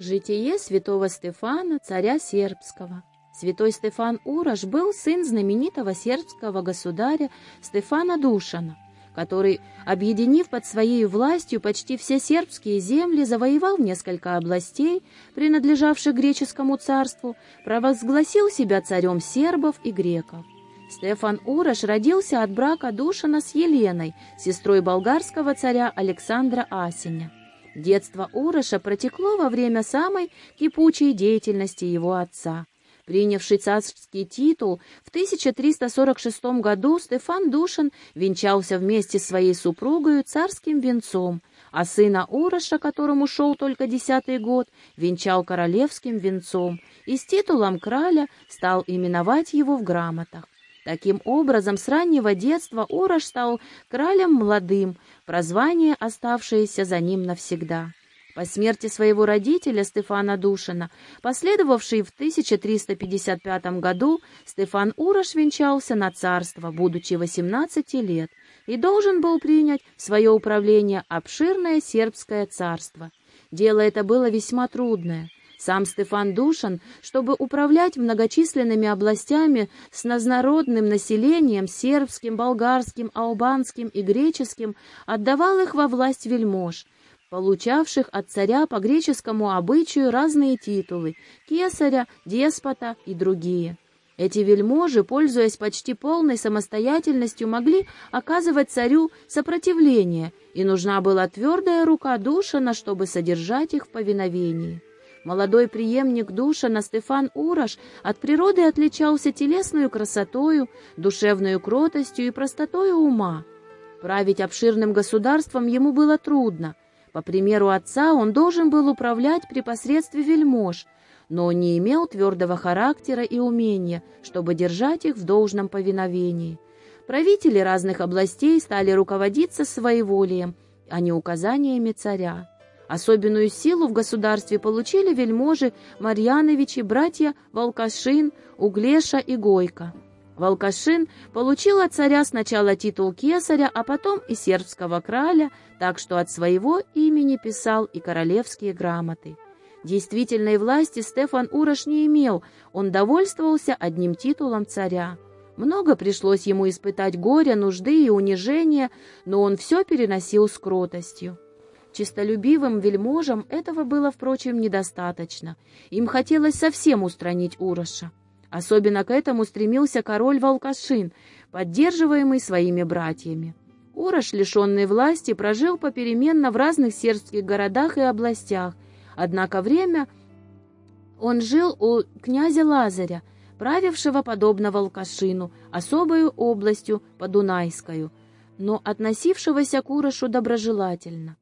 Житие святого Стефана, царя сербского. Святой Стефан Урож был сын знаменитого сербского государя Стефана Душана, который, объединив под своей властью почти все сербские земли, завоевал несколько областей, принадлежавших греческому царству, провозгласил себя царем сербов и греков. Стефан Урож родился от брака Душана с Еленой, сестрой болгарского царя Александра Асеня. Детство Уроша протекло во время самой кипучей деятельности его отца. Принявший царский титул, в 1346 году Стефан Душин венчался вместе с своей супругой царским венцом, а сына Уроша, которому шел только десятый год, венчал королевским венцом и с титулом краля стал именовать его в грамотах. Таким образом, с раннего детства Урош стал кралем молодым, прозвание, оставшееся за ним навсегда. По смерти своего родителя Стефана Душина, последовавшей в 1355 году, Стефан Урош венчался на царство, будучи 18 лет, и должен был принять в свое управление обширное сербское царство. Дело это было весьма трудное — сам Стефан Душан, чтобы управлять многочисленными областями с разнородным населением, сербским, болгарским, албанским и греческим, отдавал их во власть вельмож, получавших от царя по греческому обычаю разные титулы — кесаря, деспота и другие. Эти вельможи, пользуясь почти полной самостоятельностью, могли оказывать царю сопротивление, и нужна была твердая рука Душана, чтобы содержать их в повиновении. Молодой преемник Душана Стефан Ураш от природы отличался телесную красотою, душевную кротостью и простотою ума. Править обширным государством ему было трудно. По примеру отца он должен был управлять при посредстве вельмож, но не имел твердого характера и умения, чтобы держать их в должном повиновении. Правители разных областей стали руководиться своеволием, а не указаниями царя. Особенную силу в государстве получили вельможи Марьяновичи, братья Волкашин, Углеша и Гойко. Волкашин получил от царя сначала титул кесаря, а потом и сербского краля, так что от своего имени писал и королевские грамоты. Действительной власти Стефан Урош не имел, он довольствовался одним титулом царя. Много пришлось ему испытать горя, нужды и унижения, но он все переносил с кротостью. Чистолюбивым вельможам этого было, впрочем, недостаточно. Им хотелось совсем устранить Уроша. Особенно к этому стремился король Волкашин, поддерживаемый своими братьями. Урош, лишенный власти, прожил попеременно в разных сербских городах и областях, однако время он жил у князя Лазаря, правившего, подобно Волкашину, особою областью Подунайскую, но относившегося к Урошу доброжелательно.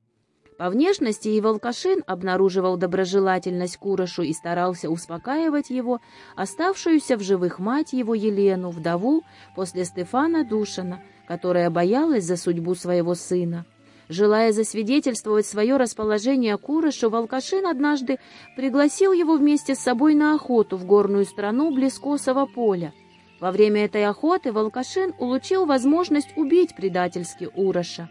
По внешности и Волкашин обнаруживал доброжелательность Курошу и старался успокаивать его, оставшуюся в живых мать его Елену, вдову, после Стефана Душина, которая боялась за судьбу своего сына. Желая засвидетельствовать свое расположение Курошу, Волкашин однажды пригласил его вместе с собой на охоту в горную страну близ Косово поля. Во время этой охоты Волкашин улучил возможность убить предательски Уроша.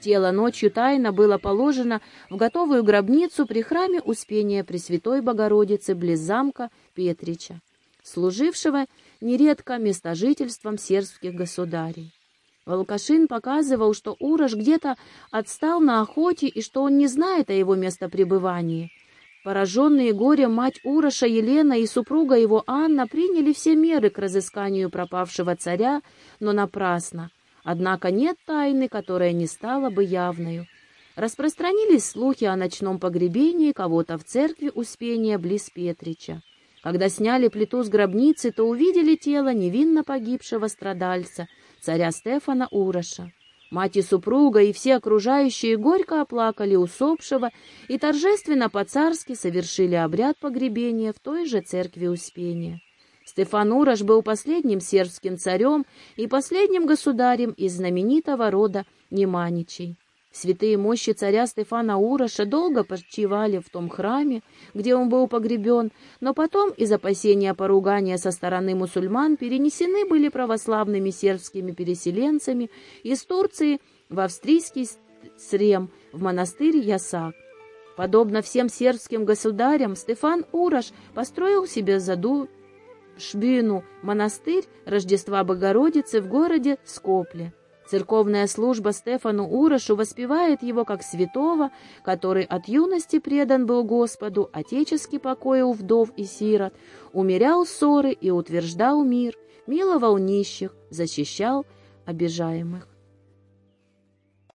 Тело ночью тайно было положено в готовую гробницу при храме Успения Пресвятой Богородицы близ замка Петрича, служившего нередко местожительством сербских государей. Волкашин показывал, что Урош где-то отстал на охоте и что он не знает о его местопребывании. Пораженные горем мать Уроша Елена и супруга его Анна приняли все меры к разысканию пропавшего царя, но напрасно. Однако нет тайны, которая не стала бы явною. Распространились слухи о ночном погребении кого-то в церкви Успения близ Петрича. Когда сняли плиту с гробницы, то увидели тело невинно погибшего страдальца, царя Стефана Уроша. Мать и супруга и все окружающие горько оплакали усопшего и торжественно по-царски совершили обряд погребения в той же церкви Успения. Стефан Ураш был последним сербским царем и последним государем из знаменитого рода Неманичей. Святые мощи царя Стефана Уроша долго почивали в том храме, где он был погребен, но потом из опасения поругания со стороны мусульман перенесены были православными сербскими переселенцами из Турции в австрийский Срем, в монастырь Ясак. Подобно всем сербским государям, Стефан Ураш построил себе заду Шбину, монастырь Рождества Богородицы в городе Скопле. Церковная служба Стефану Урошу воспевает его как святого, который от юности предан был Господу, отечески покоил вдов и сирот, умерял ссоры и утверждал мир, миловал нищих, защищал обижаемых.